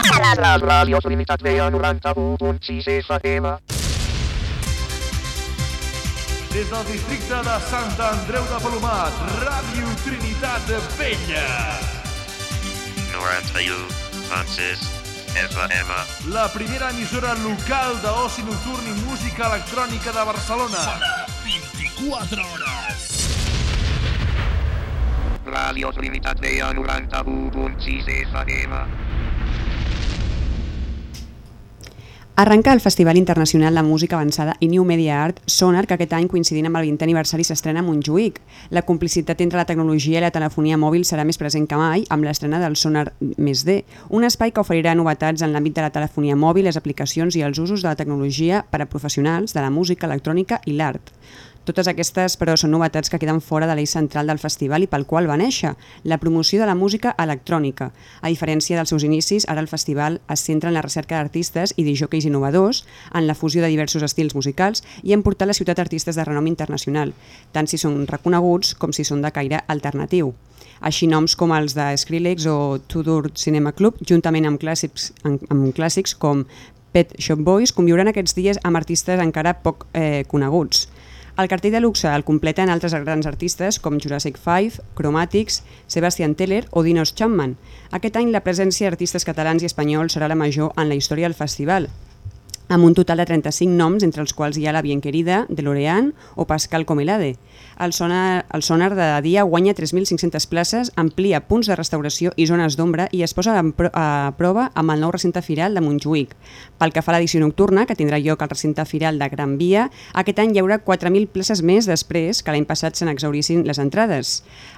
La ràdio Trinitat Vella 91.6 FM. Des del districte de Sant Andreu de Palomat, Ràdio Trinitat Vella. 91.6 FM. La primera emissora local d'oci nocturn i música electrònica de Barcelona. Sona 24 hores. Ràdio Trinitat Vella 91.6 FM. Arranca el Festival Internacional de Música Avançada i New Media Art Sonar, que aquest any, coincidint amb el 20è aniversari, s'estrena a Montjuïc. La complicitat entre la tecnologia i la telefonia mòbil serà més present que mai amb l'estrena del Sonar Més D, un espai que oferirà novetats en l'àmbit de la telefonia mòbil, les aplicacions i els usos de la tecnologia per a professionals de la música, electrònica i l'art. Totes aquestes, però, són novetats que queden fora de l'eix central del festival i pel qual va néixer, la promoció de la música electrònica. A diferència dels seus inicis, ara el festival es centra en la recerca d'artistes i disjòqueis innovadors, en la fusió de diversos estils musicals i en portar a la ciutat artistes de renom internacional, tant si són reconeguts com si són de caire alternatiu. Així noms com els de Skrillex o Tudor Cinema Club, juntament amb clàssics, amb, amb clàssics com Pet Shop Boys, conviuran aquests dies amb artistes encara poc eh, coneguts. El cartell de luxe el completen altres grans artistes com Jurassic 5, Chromatics, Sebastian Teller o Dinos Chapman. Aquest any la presència d'artistes catalans i espanyols serà la major en la història del festival, amb un total de 35 noms, entre els quals hi ha la Bien Querida, de L'Orean o Pascal Comelade. El sonar, el sonar de dia guanya 3.500 places, amplia punts de restauració i zones d'ombra i es posa a prova amb el nou recinte firal de Montjuïc. Pel que fa a l'edició nocturna, que tindrà lloc al recinte firal de Gran Via, aquest any hi haurà 4.000 places més després que l'any passat se n'exaurissin les entrades.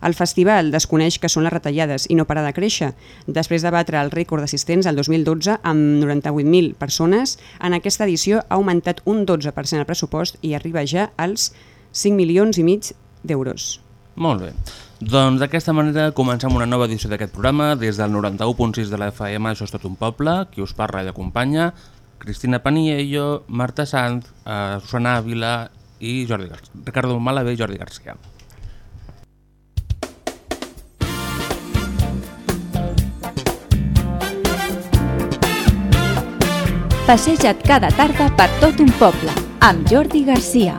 El festival desconeix que són les retallades i no para de créixer. Després de batre el rècord d'assistents el 2012 amb 98.000 persones, en aquesta edició ha augmentat un 12% el pressupost i arriba ja als 5 milions i mig d'euros. Molt bé. Doncs d'aquesta manera comencem una nova edició d'aquest programa des del 91.6 de la FM, això és tot un poble, qui us parla i acompanya, Cristina Paniello, Marta Sanz, eh, Susana Ávila i Jordi Gar Ricardo Malabé i Jordi Garcia. Passeja't cada tarda per tot un poble, amb Jordi Garcia.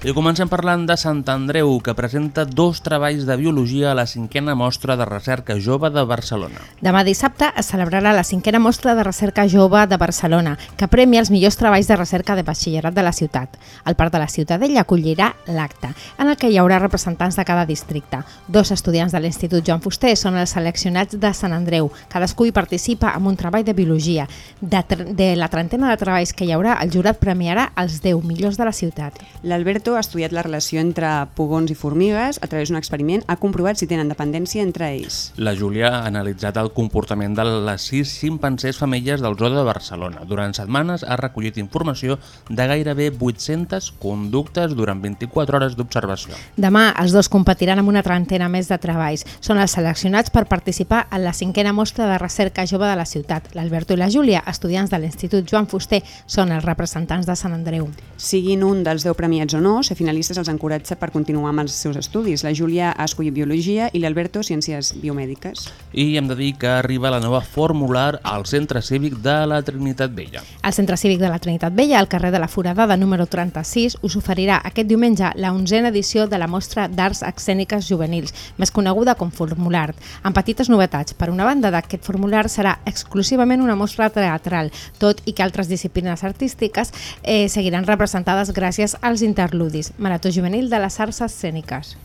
I comencem parlant de Sant Andreu, que presenta dos treballs de biologia a la cinquena mostra de recerca jove de Barcelona. Demà dissabte es celebrarà la cinquena mostra de recerca jove de Barcelona, que premia els millors treballs de recerca de batxillerat de la ciutat. El Parc de la Ciutadella acollirà l'acte, en el que hi haurà representants de cada districte. Dos estudiants de l'Institut Joan Fuster són els seleccionats de Sant Andreu. Cadascú hi participa amb un treball de biologia. De, de la trentena de treballs que hi haurà, el jurat premiarà els 10 millors de la ciutat. L'Alberto ha estudiat la relació entre pugons i formigues a través d'un experiment, ha comprovat si tenen dependència entre ells. La Júlia ha analitzat el comportament de les sis ximpancers femelles del Zoo de Barcelona. Durant setmanes ha recollit informació de gairebé 800 conductes durant 24 hores d'observació. Demà els dos competiran amb una trentena més de treballs. Són els seleccionats per participar en la cinquena mostra de recerca jove de la ciutat. L'Alberto i la Júlia, estudiants de l'Institut Joan Fuster, són els representants de Sant Andreu. Siguin un dels 10 premiats o no, ser finalistes els encoratja per continuar amb els seus estudis. La Júlia ha escollit Biologia i l'Alberto Ciències Biomèdiques. I hem de dir que arriba la nova formular al Centre Cívic de la Trinitat Vella. El Centre Cívic de la Trinitat Vella, al carrer de la Foradada número 36, us oferirà aquest diumenge la onzena edició de la mostra d'Arts Escèniques Juvenils, més coneguda com Formular, amb petites novetats. Per una banda, d'aquest formular serà exclusivament una mostra teatral, tot i que altres disciplines artístiques eh, seguiran representades gràcies als interludis, Marató Juvenil de les Arts Escèniques.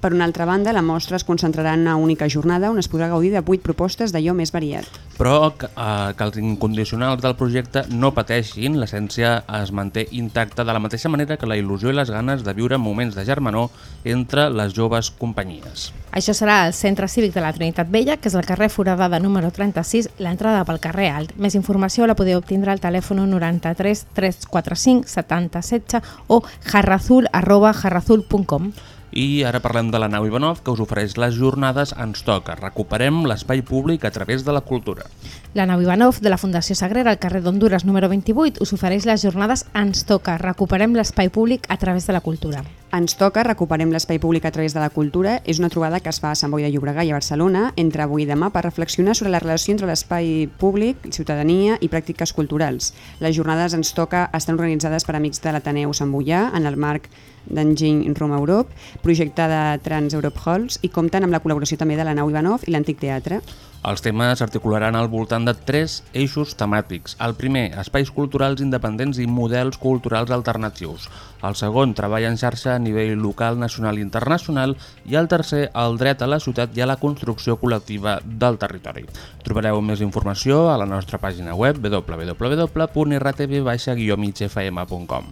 Per una altra banda, la mostra es concentrarà en una única jornada on es podrà gaudir de 8 propostes d'allò més variat. Però eh, que els incondicionals del projecte no pateixin, l'essència es manté intacta de la mateixa manera que la il·lusió i les ganes de viure moments de germanor entre les joves companyies. Això serà al Centre Cívic de la Trinitat Vella, que és el carrer Foradada número 36, l'entrada pel carrer Alt. Més informació la podeu obtindre al telèfon 93 345 70 16 o jarrazul arroba jarrazul.com. I ara parlem de la nau Ivanov, que us ofereix les jornades Ens toca. Recuperem l'espai públic a través de la cultura. La nau Ivanov de la Fundació Sagrera al carrer d'Honduras número 28 us ofereix les jornades Ens toca, recuperem l'espai públic a través de la cultura. Ens toca, recuperem l'espai públic a través de la cultura, és una trobada que es fa a Sant Boi de Llobregat i a Barcelona entre avui i demà per reflexionar sobre la relació entre l'espai públic, ciutadania i pràctiques culturals. Les jornades Ens toca estan organitzades per amics de l'Ateneu Sant Boià en el marc d'Enginy Roma Europe, projecte de Trans Europe Halls i compten amb la col·laboració també de la Nau Ivanov i l'Antic Teatre. Els temes s'articularan al voltant de tres eixos temàtics. El primer, espais culturals independents i models culturals alternatius. El segon, treball en xarxa a nivell local, nacional i internacional. I el tercer, el dret a la ciutat i a la construcció col·lectiva del territori. Trobareu més informació a la nostra pàgina web www.irtv-migfm.com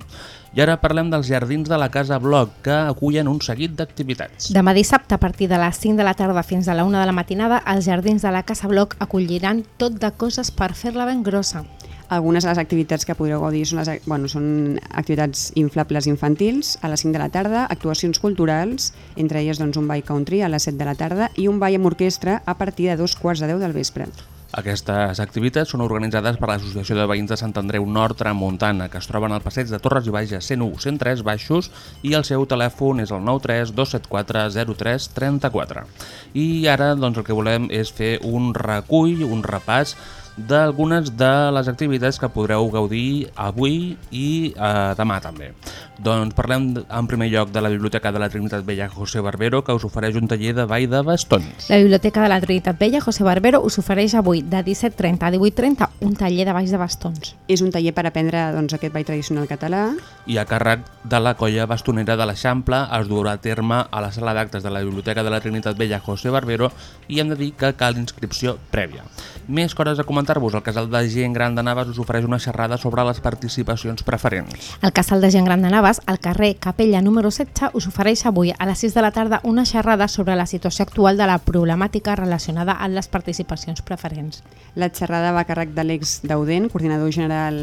I ara parlem dels jardins de la Casa Bloc, que acullen un seguit d'activitats. Demà dissabte, a partir de les 5 de la tarda fins a la 1 de la matinada, els jardins de la Casa Bloc acolliran tot de coses per fer-la ben grossa. Algunes de les activitats que podreu gaudir són, les, bueno, són activitats inflables infantils a les 5 de la tarda, actuacions culturals, entre elles doncs, un ball country a les 7 de la tarda i un ball amb orquestra a partir de dos quarts de 10 del vespre. Aquestes activitats són organitzades per l'Associació de Veïns de Sant Andreu Nord Tramuntana, que es troben al passeig de Torres i Baixes 101 103 Baixos i el seu telèfon és el 93 274 03 34. I ara doncs, el que volem és fer un recull, un repàs d'algunes de les activitats que podreu gaudir avui i eh, demà també. Doncs parlem en primer lloc de la Biblioteca de la Trinitat Vella José Barbero que us ofereix un taller de ball de bastons. La Biblioteca de la Trinitat Vella José Barbero us ofereix avui de 17.30 a 18.30 un taller de balls de bastons. És un taller per aprendre doncs, aquest ball tradicional català. I a càrrec de la colla bastonera de l'Eixample es durà a terme a la sala d'actes de la Biblioteca de la Trinitat Vella José Barbero i hem de dir que cal inscripció prèvia. Més coses a comentar-vos, el Casal de Gent Gran de Navas us ofereix una xerrada sobre les participacions preferents. El Casal de Gent Gran de Navas, al carrer Capella número 16, us ofereix avui a les 6 de la tarda una xerrada sobre la situació actual de la problemàtica relacionada amb les participacions preferents. La xerrada va a càrrec de l'ex Dauden, coordinador general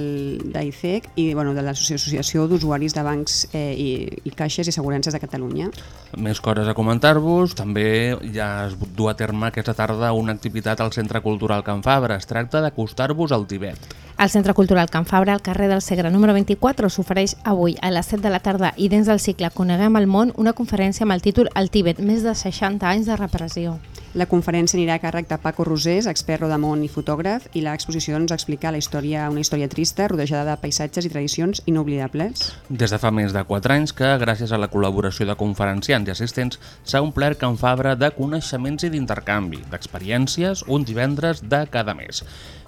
d'AICEC i bueno, de l'Associació d'Usuaris de Bancs eh, i, i Caixes i Assegurances de Catalunya. Més coses a comentar-vos, també ja es du a terme aquesta tarda una activitat al Centre Cultural Can Fabra. Es tracta d'acostar-vos al Tibet. El Centre Cultural Can Fabra, al carrer del Segre número 24, s'ofereix avui a les 7 de la tarda i dins del cicle Coneguem el món una conferència amb el títol El Tíbet, més de 60 anys de repressió. La conferència anirà a càrrec de Paco Rosés, expert rodamont i fotògraf, i l'exposició ens explica la història, una història trista, rodejada de paisatges i tradicions inoblidables. Des de fa més de 4 anys que, gràcies a la col·laboració de conferenciants i assistents, s'ha omplert Can Fabra de coneixements i d'intercanvi, d'experiències, un divendres de cada mes.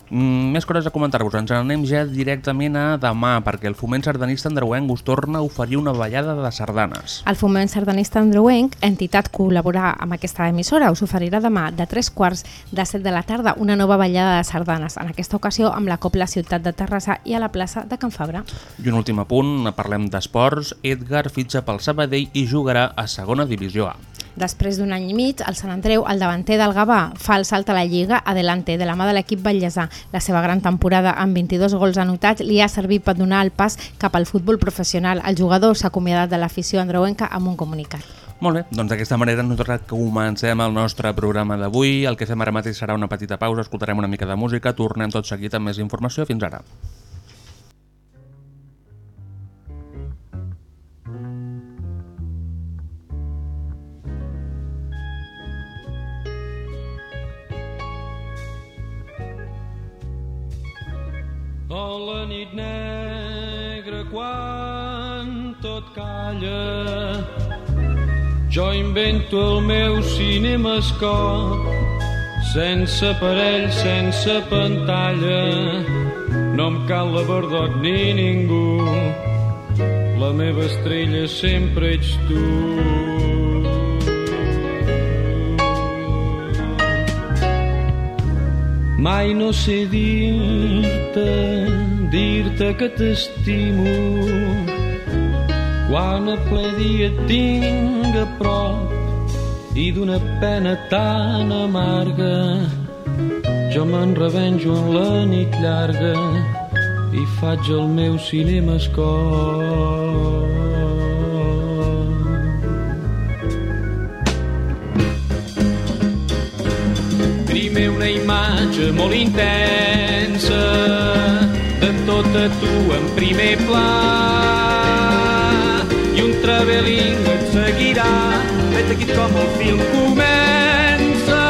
Mm, més coses a comentar-vos. Ens anem ja directament a demà, perquè el Foment Sardanista Andreuenc us torna a oferir una ballada de sardanes. El Foment Sardanista Andreuenc, entitat col·laborar amb aquesta emissora, us oferirà demà de 3 quarts de 7 de la tarda una nova ballada de sardanes, en aquesta ocasió amb la Copla Ciutat de Terrassa i a la plaça de Can Fabra. I un últim apunt, parlem d'esports. Edgar fitxa pel Sabadell i jugarà a segona divisió A. Després d'un any i mig, el Sant Andreu, el davanter del Gavà, fa el salt a la Lliga adelante de la mà de l'equip batllesà. La seva gran temporada amb 22 gols anotats li ha servit per donar el pas cap al futbol professional. El jugador s'ha acomiadat de l'afició andreuenca amb un comunicat. Molt bé, doncs d'aquesta manera nosaltres comencem el nostre programa d'avui. El que fem ara mateix serà una petita pausa, escoltarem una mica de música, tornem tot seguit amb més informació. Fins ara. A la nit negra quan tot calla. Jo invento el meu cinemascop sense aparell, sense pantalla. No em cal la verdot ni ningú. La meva estrella sempre ets tu Mai no sé dir-te, dir-te que t'estimo. Quan a ple dia tinc a prop i d'una pena tan amarga jo me'n revenjo en la nit llarga i faig el meu cinemascop. Primer una imatge molt intensa. De tota tu en primer pla. I un traveling et seguirà. Vet aquí com el film comença.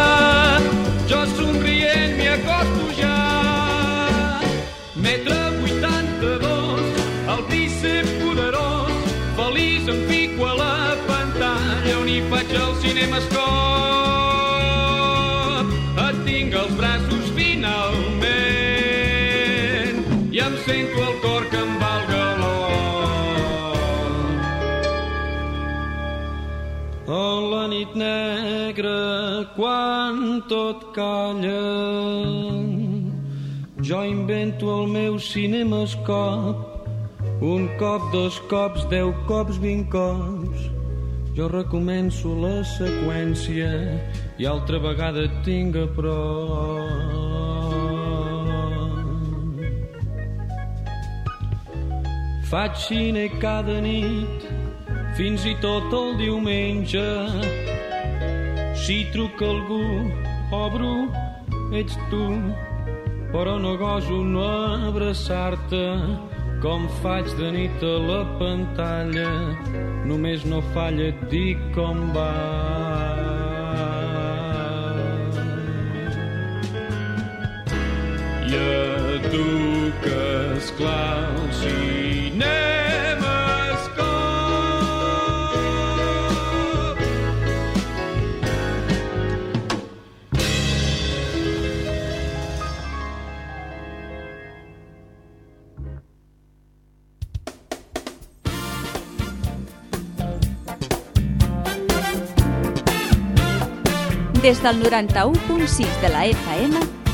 Jo somrient m'hi acosto ja. Metre 82 el bíceps poderós. Feliç em fico a la pantalla on hi faig el cinemascop sento el cor que em va al en la nit negra quan tot calla jo invento el meu cinemascop un cop, dos cops, deu cops, vint cops jo recomenço la seqüència i altra vegada tinc a prop. Faig cine cada nit, fins i tot el diumenge. Si truca algú, obro, ets tu, però no goso no abraçar-te com faig de nit a la pantalla. Només no falla et dic com va. I que esclar el cinema escop. Des del 91.6 de la FM,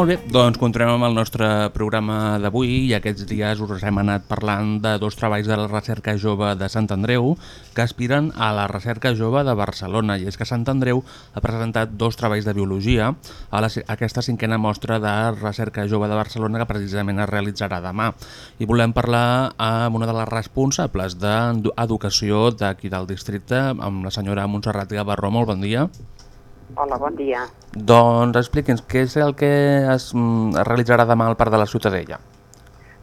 Molt bé, doncs continuem amb el nostre programa d'avui i aquests dies us hem anat parlant de dos treballs de la recerca jove de Sant Andreu que aspiren a la recerca jove de Barcelona. I és que Sant Andreu ha presentat dos treballs de biologia. A, la, a aquesta cinquena mostra de recerca jove de Barcelona que precisament es realitzarà demà. I volem parlar amb una de les responsables d'educació d'aquí del districte amb la senyora Montserrat Gavarró, molt bon dia. Hola, bon dia. Doncs expliqui'ns, què és el que es, mm, es realitzarà demà al Parc de la Ciutadella?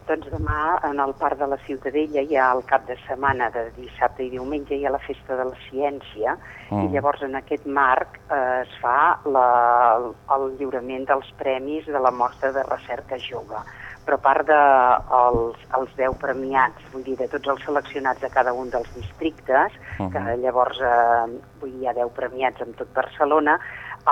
Doncs demà en el Parc de la Ciutadella hi ha el cap de setmana de dissabte i diumenge hi ha la Festa de la Ciència Mm. i llavors en aquest marc eh, es fa la, el lliurament dels premis de la mostra de recerca jove però a part de els, els 10 premiats, vull dir, de tots els seleccionats de cada un dels districtes, Mhm. que llavors eh, vull dir, hi ha 10 premiats en tot Barcelona,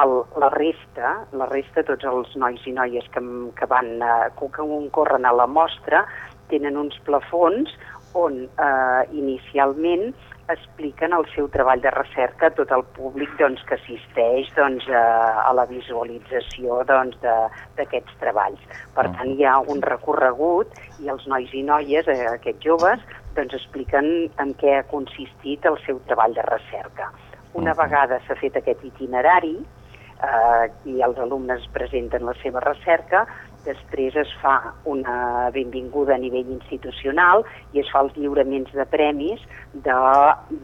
el, la resta, la resta, tots els nois i noies que, que van eh, que concorren a la mostra, tenen uns plafons on eh, inicialment expliquen el seu treball de recerca a tot el públic doncs, que assisteix doncs, a, a la visualització doncs, d'aquests treballs. Per tant, hi ha un recorregut i els nois i noies, eh, aquests joves, doncs expliquen en què ha consistit el seu treball de recerca. Una vegada s'ha fet aquest itinerari eh, i els alumnes presenten la seva recerca, després es fa una benvinguda a nivell institucional i es fa els lliuraments de premis de,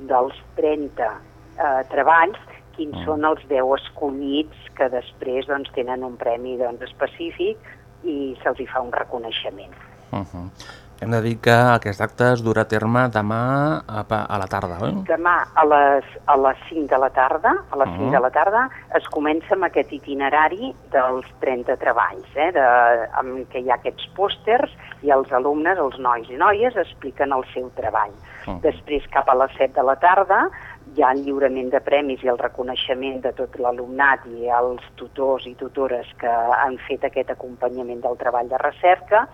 dels 30 eh, treballs quins són els 10 escollits que després doncs, tenen un premi doncs, específic i se'ls fa un reconeixement. Uh -huh. Hem de dir que aquest acte es durà a terme demà a, a la tarda, oi? Demà a les, a les 5 de la tarda, a les 5 Mhm. de la tarda, es comença amb aquest itinerari dels 30 treballs, eh, de, amb què hi ha aquests pòsters i els alumnes, els nois i noies, expliquen el seu treball. Mhm. Després, cap a les 7 de la tarda, hi ha el lliurament de premis i el reconeixement de tot l'alumnat i els tutors i tutores que han fet aquest acompanyament del treball de recerca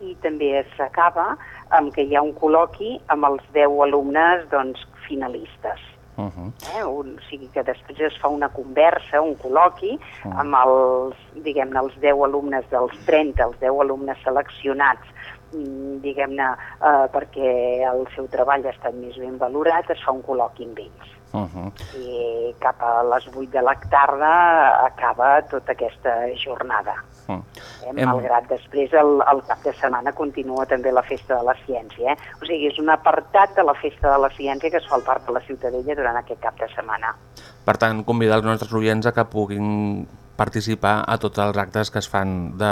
i també s'acaba amb que hi ha un col·loqui amb els 10 alumnes doncs, finalistes. Uh -huh. Eh? Un, o sigui que després es fa una conversa, un col·loqui, amb els, diguem-ne, els 10 alumnes dels 30, els 10 alumnes seleccionats, mm, diguem-ne, eh, perquè el seu treball ha estat més ben valorat, es fa un col·loqui amb ells. Uh -huh. I cap a les 8 de la tarda acaba tota aquesta jornada. Uh Eh? Hem- Malgrat després el, el cap de setmana continua també la Festa de la Ciència. Eh? O sigui, és un apartat de la Festa de la Ciència que es fa al Parc de la Ciutadella durant aquest cap de setmana. Per tant, convidar els nostres oients a que puguin participar a tots els actes que es fan de...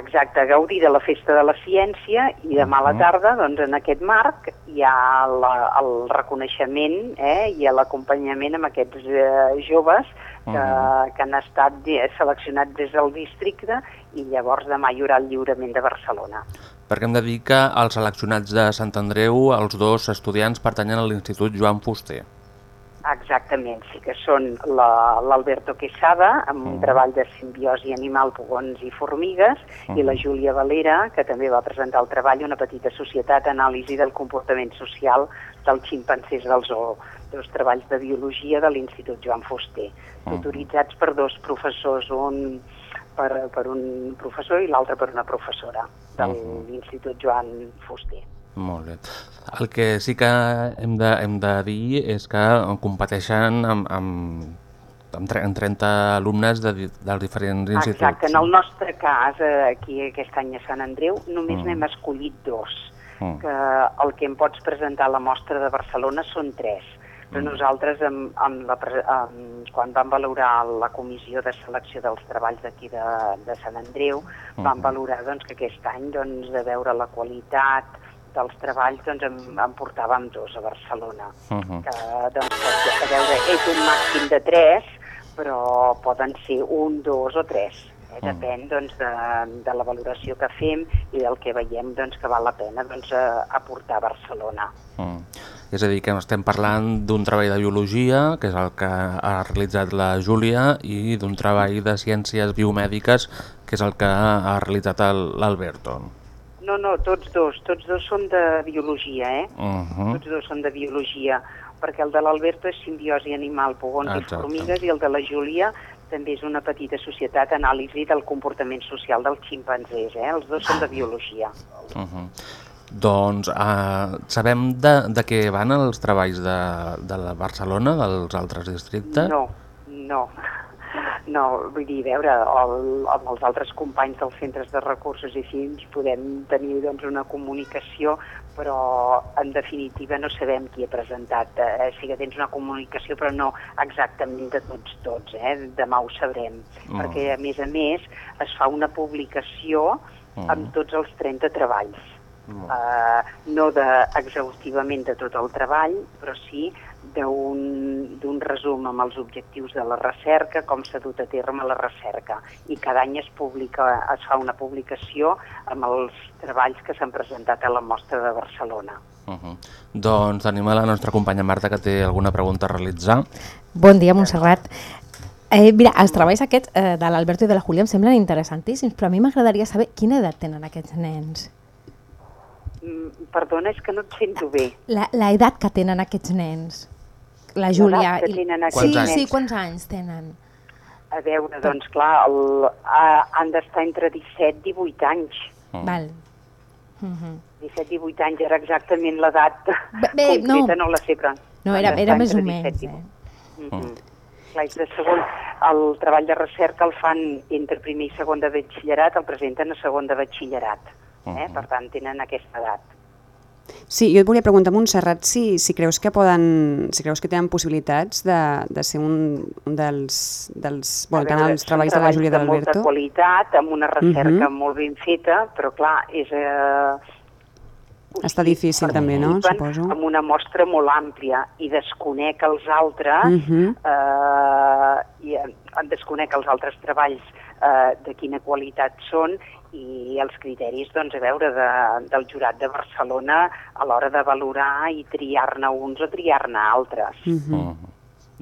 Exacte, gaudir de la Festa de la Ciència i demà a la Mhm. tarda, doncs, en aquest marc, hi ha la, el reconeixement eh, i l'acompanyament amb aquests eh, joves que, Mhm. que han estat seleccionats des del districte i llavors demà hi haurà el lliurament de Barcelona. Perquè hem de dir que els seleccionats de Sant Andreu, els dos estudiants, pertanyen a l'Institut Joan Fuster. Exactament, sí que són la- l'Alberto Quesada, amb un Mhm. treball de simbiosi animal, pugons i formigues, i la Mhm. Júlia Valera, que també va presentar el treball Una petita societat, anàlisi del comportament social dels ximpancers del zoo, dos treballs de biologia de l'Institut Joan Fuster, Mhm. tutoritzats per dos professors, un per, per un professor i l'altre per una professora de Mhm. l'Institut Joan Fuster. Molt bé. El que sí que hem de, hem de dir és que competeixen amb, amb, amb, tre- amb 30 alumnes de, dels diferents instituts. Exacte, en el nostre cas, eh, aquí aquest any a Sant Andreu, només Mm. n'hem escollit dos, Mm. que el que em pots presentar a la mostra de Barcelona són tres. Però Mm. nosaltres, amb, amb la, amb, quan vam valorar la comissió de selecció dels treballs d'aquí de, de Sant Andreu, vam Mhm. valorar doncs, que aquest any, doncs, de veure la qualitat dels treballs, doncs, en, en portàvem dos a Barcelona Mhm. que, doncs, a veure, és un màxim de 3, però poden ser un, dos o tres. Eh? Mm. Depèn doncs, de, de la valoració que fem i del que veiem doncs, que val la pena doncs, a, aportar a Barcelona. Mm. És a dir, que estem parlant d'un treball de biologia, que és el que ha realitzat la Júlia, i d'un treball de ciències biomèdiques, que és el que ha realitzat l'Alberto. No, no, tots dos, tots dos són de biologia, eh? Uh -huh. Tots dos són de biologia, perquè el de l'Alberto és simbiosi animal, pugons i Exacte. formigues, i el de la Júlia també és una petita societat, anàlisi del comportament social dels ximpanzés, eh? Els dos són de biologia. Uh -huh. Doncs uh, sabem de, de què van els treballs de, de la Barcelona, dels altres districtes? No, no. No, vull dir, a veure, el, amb els altres companys dels centres de recursos i així podem tenir doncs, una comunicació, però en definitiva no sabem qui ha presentat. Eh, sí que tens una comunicació, però no exactament de tots, tots. Eh? Demà ho sabrem, Mm. perquè a més a més es fa una publicació Mm. amb tots els 30 treballs. Molt. Uh, no de, exhaustivament de tot el treball, però sí d'un d'un resum amb els objectius de la recerca, com s'ha dut a terme la recerca. I cada any es, publica, es fa una publicació amb els treballs que s'han presentat a la mostra de Barcelona. Uh -huh. Doncs tenim a la nostra companya Marta que té alguna pregunta a realitzar. Bon dia, Montserrat. Eh, mira, els treballs aquests eh, de l'Alberto i de la Júlia em semblen interessantíssims, però a mi m'agradaria saber quina edat tenen aquests nens. Mm, perdona, és que no et sento bé. La, la edat que tenen aquests nens. La Júlia... que i- tenen sí, Quants sí, quants anys tenen? A veure, doncs clar, el, uh, han d'estar entre 17 i 18 anys. Mm. Val. Uh -huh. 17-18 anys era exactament l'edat Bé, bé, no. concreta, no. la sé, però... No, era, era més o menys. 17 i Eh? Mm -hmm. Clar, és de segon, el treball de recerca el fan entre primer i segon de batxillerat, el presenten a segon de batxillerat. Eh? Per tant, tenen aquesta edat. Sí, jo et volia preguntar, Montserrat, si, si creus que poden, si creus que tenen possibilitats de, de ser un, un dels, dels bueno, tant veure, els són treballs de la Júlia de molta d'Alberto... qualitat, amb una recerca Mhm. molt ben feta, però clar, és... Eh, Està difícil també, no? Suposo. amb una mostra molt àmplia i desconec els altres Mhm. eh, i eh, desconec els altres treballs eh, de quina qualitat són i els criteris, doncs, a veure, de, del jurat de Barcelona a l'hora de valorar i triar-ne uns o triar-ne altres. Mm.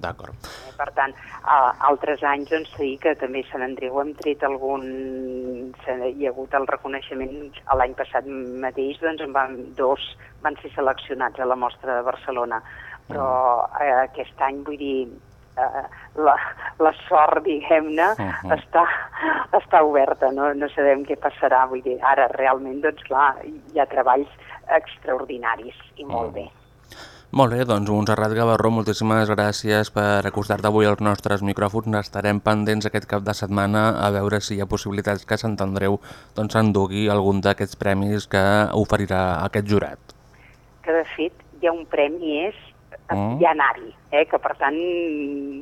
D'acord. Eh, Per tant, a, altres anys, doncs, sí que també a Sant Andreu hem tret algun... se- Hi ha hagut el reconeixement, l'any passat mateix, doncs, en van, dos van ser seleccionats a la mostra de Barcelona. Però eh, aquest any, vull dir, eh, la, la sort, diguem-ne, Mhm. està, està oberta, no? no sabem què passarà. Vull dir, ara realment, doncs clar, hi ha treballs extraordinaris i molt bé. Molt bé, doncs Montserrat Gavarró, moltíssimes gràcies per acostar-te avui als nostres micròfons. Estarem pendents aquest cap de setmana a veure si hi ha possibilitats que Sant Andreu doncs, s'endugui algun d'aquests premis que oferirà aquest jurat. que de fet hi ha un premi és Mm. ja anar-hi, eh? que per tant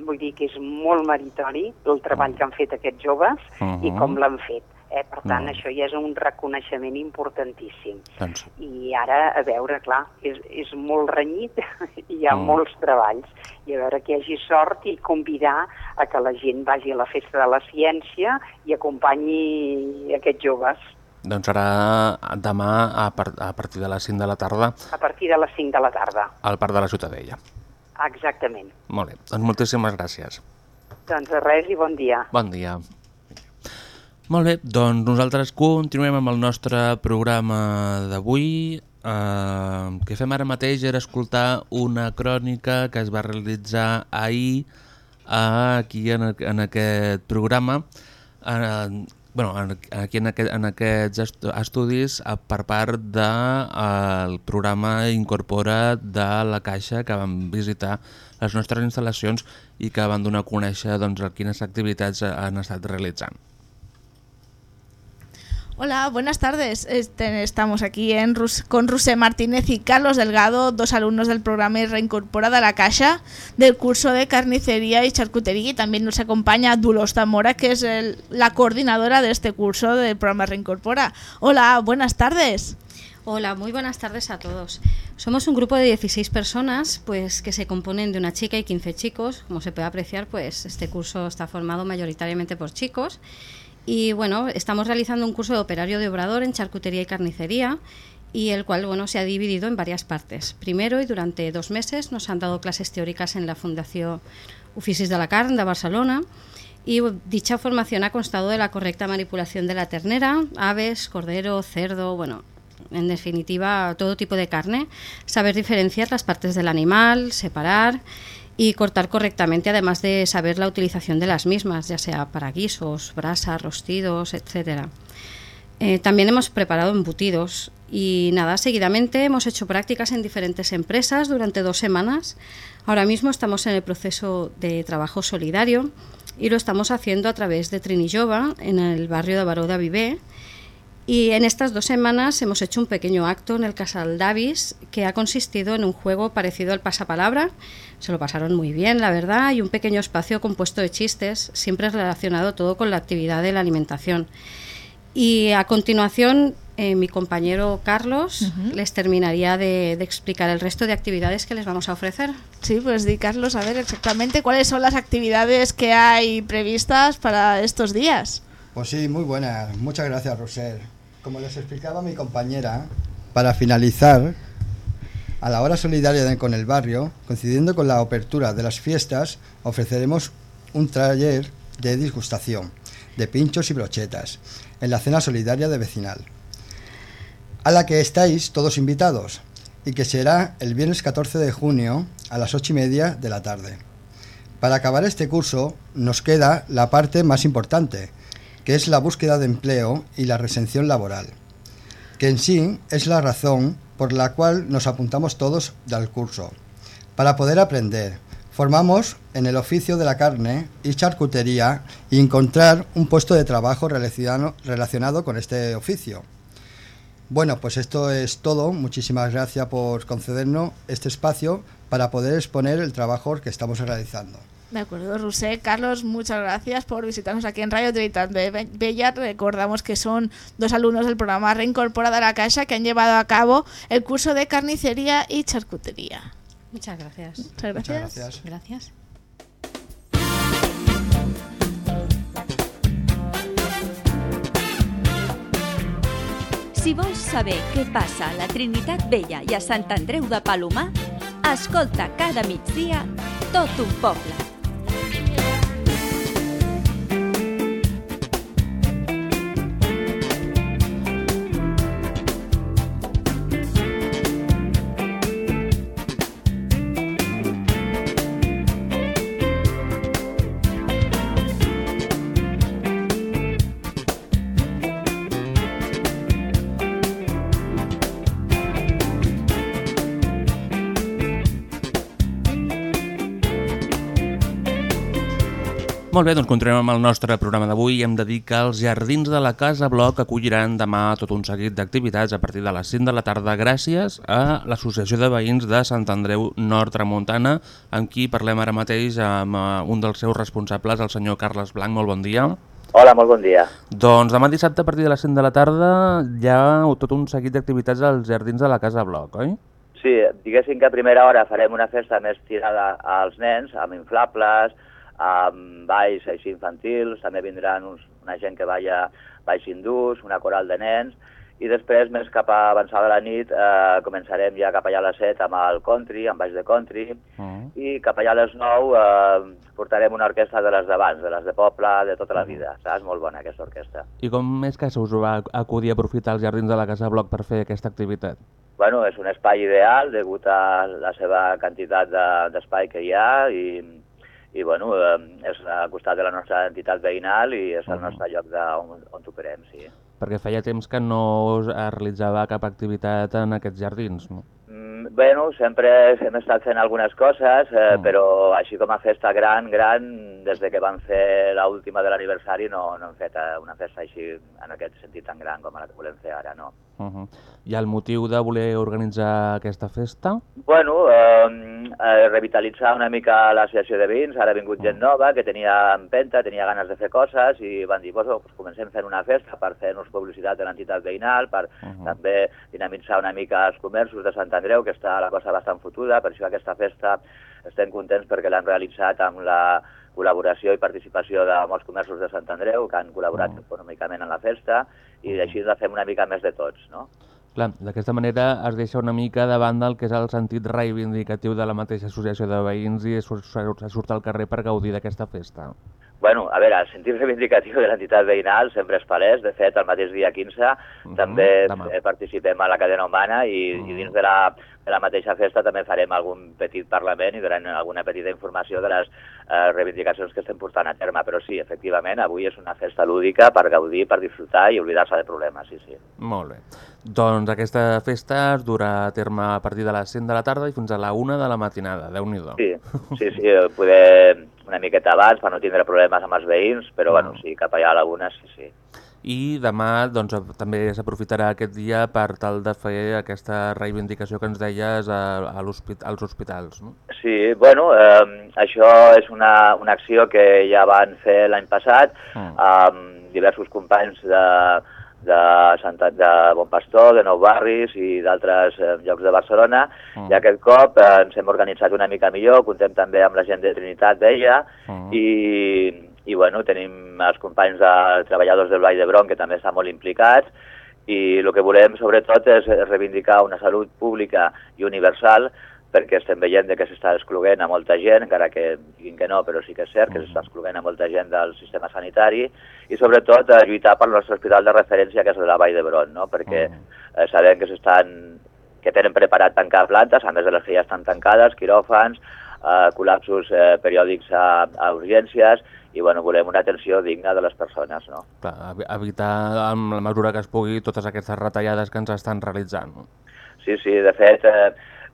vull dir que és molt meritori el treball que han fet aquests joves i Mhm. com l'han fet. Eh? Per tant, Mm. això ja és un reconeixement importantíssim. Doncs, I ara, a veure, clar, és, és molt renyit i hi ha Mm. molts treballs. I a veure que hi hagi sort i convidar a que la gent vagi a la Festa de la Ciència i acompanyi aquests joves doncs serà demà a, par a partir de les 5 de la tarda a partir de les 5 de la tarda. al Parc de la Ciutadella. Exactament. Molt bé, doncs moltíssimes gràcies. Doncs res i bon dia. Bon dia. Molt bé, doncs nosaltres continuem amb el nostre programa d'avui. Eh, el que fem ara mateix era escoltar una crònica que es va realitzar ahir eh, aquí en, en aquest programa. Eh, bueno, en- aquí en, aquest, en aquests estu- estudis eh, per part del de, el programa Incorpora de la Caixa que van visitar les nostres instal·lacions i que van donar a conèixer doncs, quines activitats eh, han estat realitzant. Hola, buenas tardes. Este, estamos aquí con Rusé Martínez y Carlos Delgado, dos alumnos del programa Reincorporada a la Caixa del curso de carnicería y charcutería. Y también nos acompaña Dulos Zamora, que es la coordinadora de este curso del programa Reincorpora. Hola, buenas tardes. Hola, muy buenas tardes a todos. Somos un grupo de 16 personas pues, que se componen de una chica y 15 chicos. Como se puede apreciar, pues este curso está formado mayoritariamente por chicos. Y bueno, estamos realizando un curso de operario de obrador en charcutería y carnicería y el cual bueno, se ha dividido en varias partes. Primero y durante dos meses nos han dado clases teóricas en la Fundación Oficis de la Carn de Barcelona y dicha formación ha constado de la correcta manipulación de la ternera, aves, cordero, cerdo, bueno, en definitiva todo tipo de carne, saber diferenciar las partes del animal, separar y cortar correctamente, además de saber la utilización de las mismas, ya sea para guisos, brasas, rostidos, etcétera. Eh, también hemos preparado embutidos y nada, seguidamente hemos hecho prácticas en diferentes empresas durante dos semanas. Ahora mismo estamos en el proceso de trabajo solidario y lo estamos haciendo a través de Trinillova en el barrio de Baró de Viver. Y en estas dos semanas hemos hecho un pequeño acto en el Casal Davis que ha consistido en un juego parecido al pasapalabra. Se lo pasaron muy bien, la verdad, y un pequeño espacio compuesto de chistes, siempre relacionado todo con la actividad de la alimentación. Y a continuación, eh, mi compañero Carlos les terminaría de, de explicar el resto de actividades que les vamos a ofrecer. Sí, pues di Carlos, a ver exactamente cuáles son las actividades que hay previstas para estos días. Pues sí, muy buena. Muchas gracias, Roser. Como les explicaba mi compañera, para finalizar, a la hora solidaria con el barrio, coincidiendo con la apertura de las fiestas, ofreceremos un taller de disgustación de pinchos y brochetas en la cena solidaria de vecinal, a la que estáis todos invitados y que será el viernes 14 de junio a las ocho y media de la tarde. Para acabar este curso nos queda la parte más importante, que es la búsqueda de empleo y la resención laboral, que en sí es la razón por la cual nos apuntamos todos del curso, para poder aprender. Formamos en el oficio de la carne y charcutería y encontrar un puesto de trabajo relacionado con este oficio. Bueno, pues esto es todo. Muchísimas gracias por concedernos este espacio para poder exponer el trabajo que estamos realizando. De acuerdo, Rusé. Carlos, muchas gracias por visitarnos aquí en Radio Trinitat Be- Bella. Recordamos que son dos alumnos del programa Reincorporada a la Caixa que han llevado a cabo el curso de carnicería y charcutería. Muchas gracias. Muchas gracias. gracias. Gracias. Si vols saber què passa a la Trinitat Vella i a Sant Andreu de Palomar, escolta cada migdia tot un poble. Molt bé, doncs continuem amb el nostre programa d'avui i hem de dir que els jardins de la Casa Bloc acolliran demà tot un seguit d'activitats a partir de les 5 de la tarda gràcies a l'Associació de Veïns de Sant Andreu Nord Tramuntana amb qui parlem ara mateix amb eh, un dels seus responsables, el senyor Carles Blanc. Molt bon dia. Hola, molt bon dia. Doncs demà dissabte a partir de les 5 de la tarda hi ha tot un seguit d'activitats als jardins de la Casa Bloc, oi? Sí, diguéssim que a primera hora farem una festa més tirada als nens, amb inflables, amb balls així infantils, també vindran uns, una gent que balla balls hindús, una coral de nens, i després, més cap a avançada la nit, eh, començarem ja cap allà a les 7 amb el country, amb balls de country, i cap allà a les 9 eh, portarem una orquestra de les d'abans, de les de poble, de tota la vida, saps? Molt bona aquesta orquestra. I com és que se us va acudir a aprofitar els jardins de la Casa Bloc per fer aquesta activitat? Bueno, és un espai ideal degut a la seva quantitat de- d'espai que hi ha i, i bueno, eh, és al costat de la nostra entitat veïnal i és el nostre lloc de, on, on tocarem, sí. Perquè feia temps que no es realitzava cap activitat en aquests jardins, no? Mm, Bueno, sempre hem estat fent algunes coses, eh, però així com a festa gran, gran, des de que vam fer l'última de l'aniversari no, no hem fet eh, una festa així en aquest sentit tan gran com la que volem fer ara, no. Uh -huh. I el motiu de voler organitzar aquesta festa? Bueno, eh, eh, revitalitzar una mica l'associació de veïns, ara ha vingut gent nova que tenia empenta, tenia ganes de fer coses i van dir, pues, oh, pues comencem fent una festa per fer-nos publicitat de l'entitat veïnal, per també dinamitzar una mica els comerços de Sant Andreu, que està la cosa bastant fotuda, per això aquesta festa estem contents perquè l'han realitzat amb la col·laboració i participació de molts comerços de Sant Andreu que han col·laborat econòmicament en la festa i així la fem una mica més de tots, no? Clar, d'aquesta manera es deixa una mica de banda el que és el sentit reivindicatiu de la mateixa associació de veïns i surt, es surt al carrer per gaudir d'aquesta festa. Bueno, a veure, el sentit reivindicatiu de l'entitat veïnal sempre és palès. De fet, el mateix dia 15 també demà. eh, participem a la cadena humana i, i dins de la, de la mateixa festa també farem algun petit parlament i donarem alguna petita informació de les eh, reivindicacions que estem portant a terme. Però sí, efectivament, avui és una festa lúdica per gaudir, per disfrutar i oblidar-se de problemes, sí, sí. Molt bé. Doncs aquesta festa es durà a terme a partir de les 5 de la tarda i fins a la 1 de la matinada. Déu-n'hi-do. Sí, sí, sí, eh, poder una miqueta abans per no tindre problemes amb els veïns, però bueno, sí, cap allà a la una, sí, sí. I demà doncs, també s'aprofitarà aquest dia per tal de fer aquesta reivindicació que ens deies a, a l'hospit- als hospitals. No? Sí, bueno, eh, això és una, una acció que ja van fer l'any passat Mm. amb diversos companys de, de, Santa, de Bon Pastor, de Nou Barris i d'altres eh, llocs de Barcelona. Mm. I aquest cop eh, ens hem organitzat una mica millor, contem també amb la gent de Trinitat d'ella i, i bueno, tenim els companys de treballadors del Vall d'Hebron que també estan molt implicats i el que volem sobretot és reivindicar una salut pública i universal perquè estem veient que s'està excloent a molta gent, encara que diguin que no, però sí que és cert que s'està excloent a molta gent del sistema sanitari i sobretot a lluitar pel nostre hospital de referència que és el de la Vall d'Hebron, no? perquè eh, sabem que s'estan que tenen preparat tancar plantes, a més de les que ja estan tancades, quiròfans, eh, col·lapsos eh, periòdics a, a urgències i bueno, volem una atenció digna de les persones. No? Clar, evi- evitar en la mesura que es pugui totes aquestes retallades que ens estan realitzant. no? Sí, sí, de fet, eh,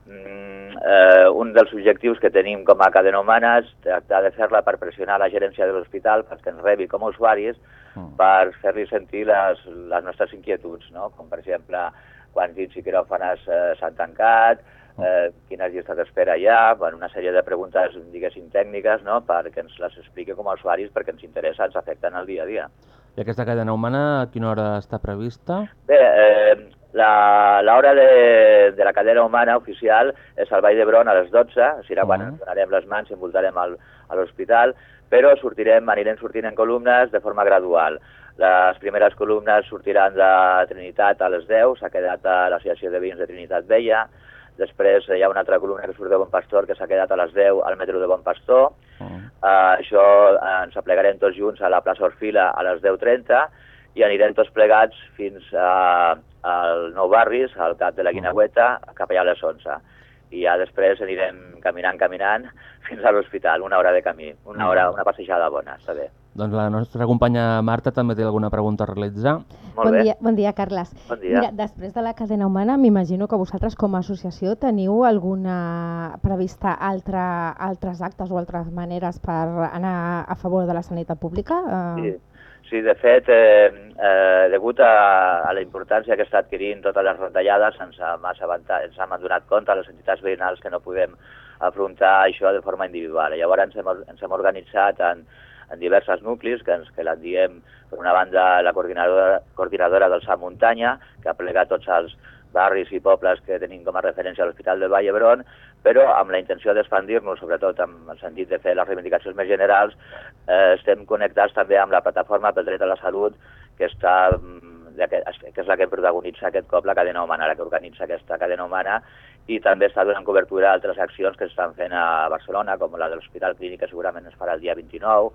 eh, un dels objectius que tenim com a cadena humana és tractar de fer-la per pressionar la gerència de l'hospital perquè ens rebi com a usuaris per fer-li sentir les, les nostres inquietuds, no? com per exemple quants llits i quiròfanes eh, s'han tancat, eh, quines llistes d'espera hi ha, bueno, una sèrie de preguntes, diguéssim, tècniques, no? perquè ens les expliqui com a usuaris, perquè ens interessa, ens afecten el dia a dia. I aquesta cadena humana a quina hora està prevista? Bé, eh, la- l'hora de, de la cadena humana oficial és al Vall d'Hebron a les 12, serà quan ens donarem les mans i envoltarem al, a l'hospital, però sortirem, anirem sortint en columnes de forma gradual. Les primeres columnes sortiran de Trinitat a les 10, s'ha quedat a l'Associació de Veïns de Trinitat Vella, després hi ha una altra columna que surt de Bon Pastor que s'ha quedat a les 10 al metro de Bon Pastor, Uh, això eh, ens aplegarem tots junts a la plaça Orfila a les 10.30 i anirem tots plegats fins a, al Nou Barris, al cap de la Guinagüeta, cap allà a les 11. I ja després anirem caminant, caminant, fins a l'hospital, una hora de camí, una hora, una passejada bona, està bé. Doncs la nostra companya Marta també té alguna pregunta a realitzar. Molt bon bé. Dia, bon dia, Carles. Bon dia. Mira, després de la cadena humana, m'imagino que vosaltres com a associació teniu alguna prevista altra, altres actes o altres maneres per anar a favor de la sanitat pública? Eh, Sí, sí de fet, eh, eh, degut a, a la importància que està adquirint totes les retallades, ens hem, assabentat, ens hem adonat compte a les entitats veïnals que no podem afrontar això de forma individual. Llavors ens hem, ens hem organitzat en, en diversos nuclis, que, ens, que la diem, per una banda, la coordinadora, coordinadora del Sant Muntanya, que ha plegat tots els barris i pobles que tenim com a referència a l'Hospital del Vall d'Hebron, però amb la intenció d'expandir-nos, sobretot amb el sentit de fer les reivindicacions més generals, eh, estem connectats també amb la plataforma pel dret a la salut, que està mm, que, és la que protagonitza aquest cop la cadena humana, la que organitza aquesta cadena humana, i també està donant cobertura a altres accions que s'estan fent a Barcelona, com la de l'Hospital Clínic, que segurament es farà el dia 29,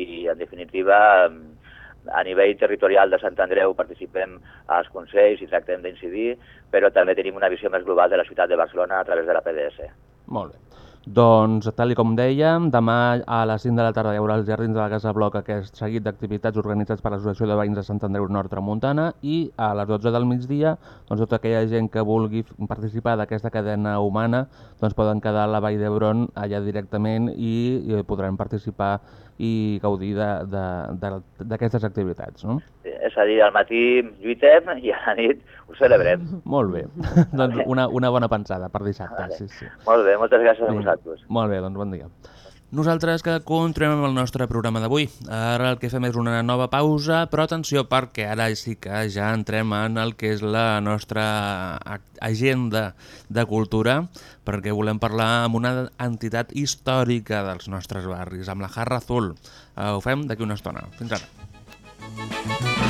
i en definitiva mm, a nivell territorial de Sant Andreu participem als consells i tractem d'incidir, però també tenim una visió més global de la ciutat de Barcelona a través de la PDS. Molt bé. Doncs, tal com dèiem, demà a les 5 de la tarda hi haurà als Jardins de la Casa Bloc aquest seguit d'activitats organitzats per l'Associació de Veïns de Sant Andreu Nord Tramuntana i a les 12 del migdia doncs, tota aquella gent que vulgui participar d'aquesta cadena humana doncs, poden quedar a la Vall d'Hebron allà directament i, i podran participar i gaudir de- de- de- d'aquestes activitats. No? És a dir, al matí lluitem i a la nit ho celebrem. Molt bé. doncs una, una bona pensada per dissabte. Sí, sí. Molt bé, moltes gràcies a Vinga. vosaltres. Molt bé, doncs bon dia. Nosaltres que continuem amb el nostre programa d'avui. Ara el que fem és una nova pausa, però atenció perquè ara sí que ja entrem en el que és la nostra agenda de cultura, perquè volem parlar amb una entitat històrica dels nostres barris, amb la Jarra Azul. Eh, Ho fem d'aquí una estona. Fins ara. M'he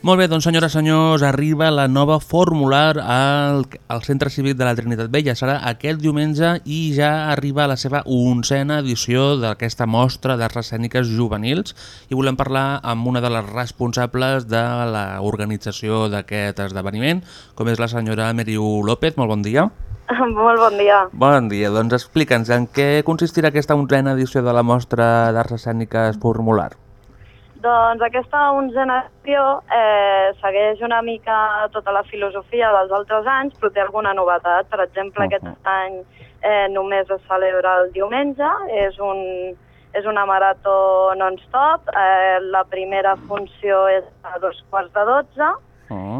Molt bé, doncs senyores i senyors, arriba la nova formular al, al Centre Cívic de la Trinitat Vella. Serà aquest diumenge i ja arriba la seva onzena edició d'aquesta mostra d'arts escèniques juvenils i volem parlar amb una de les responsables de l'organització d'aquest esdeveniment, com és la senyora Meriu López. Molt bon dia. Molt bon dia. Bon dia, doncs explica'ns en què consistirà aquesta onzena edició de la mostra d'arts escèniques formular. Doncs aquesta onzena edició eh, segueix una mica tota la filosofia dels altres anys, però té alguna novetat. Per exemple, aquest any eh, només es celebra el diumenge, és, un, és una marató non-stop, eh, la primera funció és a dos quarts de dotze.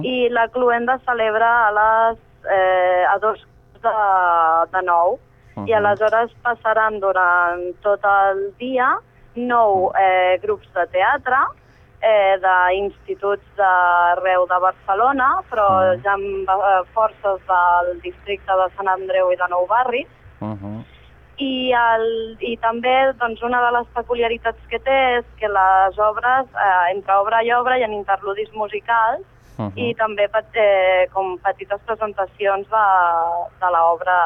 I la cluenda celebra a, les, eh, a dos quarts de, de nou. I aleshores passaran durant tot el dia nou eh, grups de teatre eh, d'instituts d'arreu de Barcelona, però ja amb eh, forces del districte de Sant Andreu i de Nou Barri. I, el, I també doncs, una de les peculiaritats que té és que les obres, eh, entre obra i obra, hi ha interludis musicals Mhm. i també eh, com petites presentacions de, de l'obra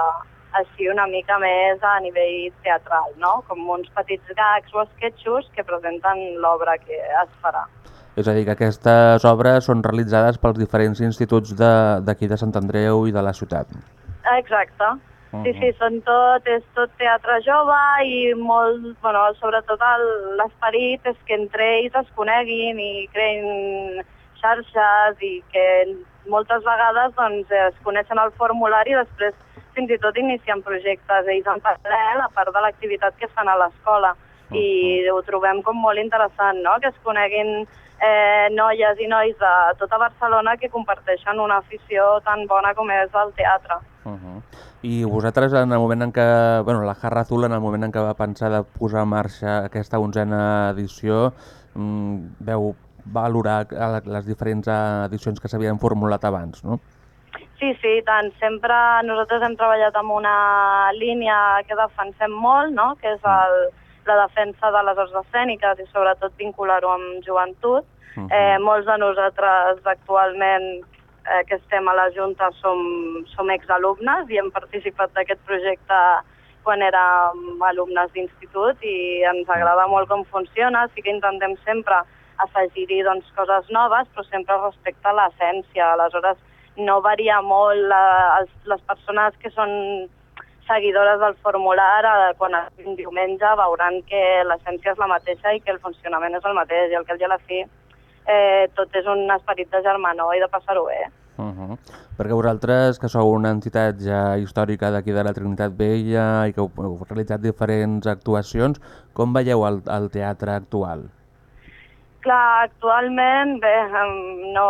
així una mica més a nivell teatral, no? com uns petits gags o esquetxos que presenten l'obra que es farà. És a dir, que aquestes obres són realitzades pels diferents instituts de- d'aquí de, de Sant Andreu i de la ciutat. Exacte. Sí, sí, són tot, és tot teatre jove i molt, bueno, sobretot l'esperit és que entre ells es coneguin i creïn xarxes i que moltes vegades doncs, es coneixen el formulari i després fins i tot inicien projectes ells en paral·lel, a part de l'activitat que fan a l'escola. I ho trobem com molt interessant, no?, que es coneguin eh, noies i nois de tota Barcelona que comparteixen una afició tan bona com és el teatre. Uh -huh. I vosaltres, en el moment en què... Bueno, la Jarra Azul, en el moment en què va pensar de posar en marxa aquesta onzena edició, mm, veu valorar eh, les diferents eh, edicions que s'havien formulat abans, no? Sí, sí, tant. Sempre nosaltres hem treballat amb una línia que defensem molt, no? que és el, la defensa de les arts escèniques i sobretot vincular-ho amb joventut. Eh, molts de nosaltres actualment eh, que estem a la Junta som, som exalumnes i hem participat d'aquest projecte quan érem alumnes d'institut i ens agrada molt com funciona. Sí que intentem sempre afegir-hi doncs, coses noves, però sempre respecte a l'essència. Aleshores, no varia molt la, els, les persones que són seguidores del formular, eh, quan arribi un diumenge veuran que l'essència és la mateixa i que el funcionament és el mateix i el que al la fi eh, tot és un esperit de germanor i de passar-ho bé. Uh -huh. Perquè vosaltres, que sou una entitat ja històrica d'aquí de la Trinitat Vella i que heu realitzat diferents actuacions, com veieu el, el teatre actual? Clar, actualment, bé, no,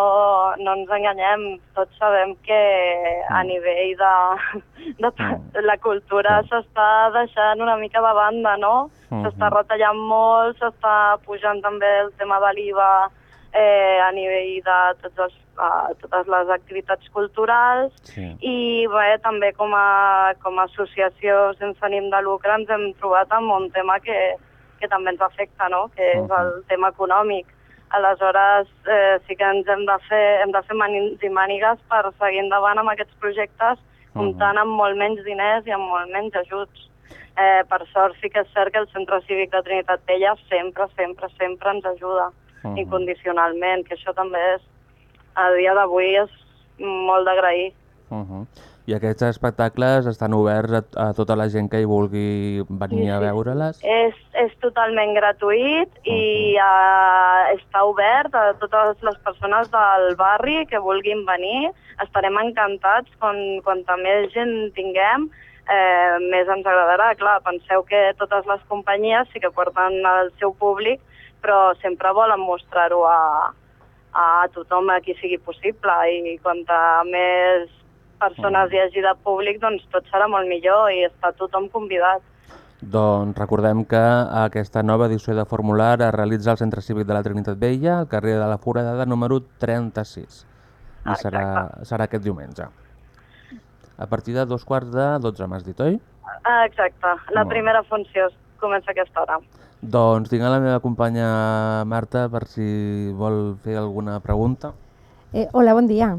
no ens enganyem, tots sabem que a nivell de, de la cultura s'està deixant una mica de banda, no? S'està retallant molt, s'està pujant també el tema de l'IVA eh, a nivell de tots els, uh, totes les activitats culturals. Sí. i bé, també com a, com a associació sense ànim de lucre ens hem trobat amb un tema que, que també ens afecta, no? que és el tema econòmic. Aleshores, eh, sí que ens hem de fer, hem de fer mànigues per seguir endavant amb aquests projectes, comptant amb molt menys diners i amb molt menys ajuts. Eh, per sort, sí que és cert que el Centre Cívic de Trinitat Vella sempre, sempre, sempre ens ajuda Mhm. incondicionalment, que això també és, a dia d'avui, és molt d'agrair. Uh -huh. I aquests espectacles estan oberts a, a tota la gent que hi vulgui venir Sí, a veure-les? És, és totalment gratuït i uh, està obert a totes les persones del barri que vulguin venir. Estarem encantats quan, quanta més gent tinguem, eh, més ens agradarà. Clar, penseu que totes les companyies sí que porten el seu públic, però sempre volen mostrar-ho a, a tothom a qui sigui possible i quanta més persones hi hagi de públic, doncs tot serà molt millor i està tothom convidat. Doncs recordem que aquesta nova edició de formular es realitza al Centre Cívic de la Trinitat Vella, al carrer de la Foradada número 36. I serà, serà aquest diumenge. A partir de dos quarts de 12, m'has dit, oi? Ah, exacte. La Molt bé. primera funció comença a aquesta hora. Doncs tinc a la meva companya Marta per si vol fer alguna pregunta. Eh, hola, bon dia.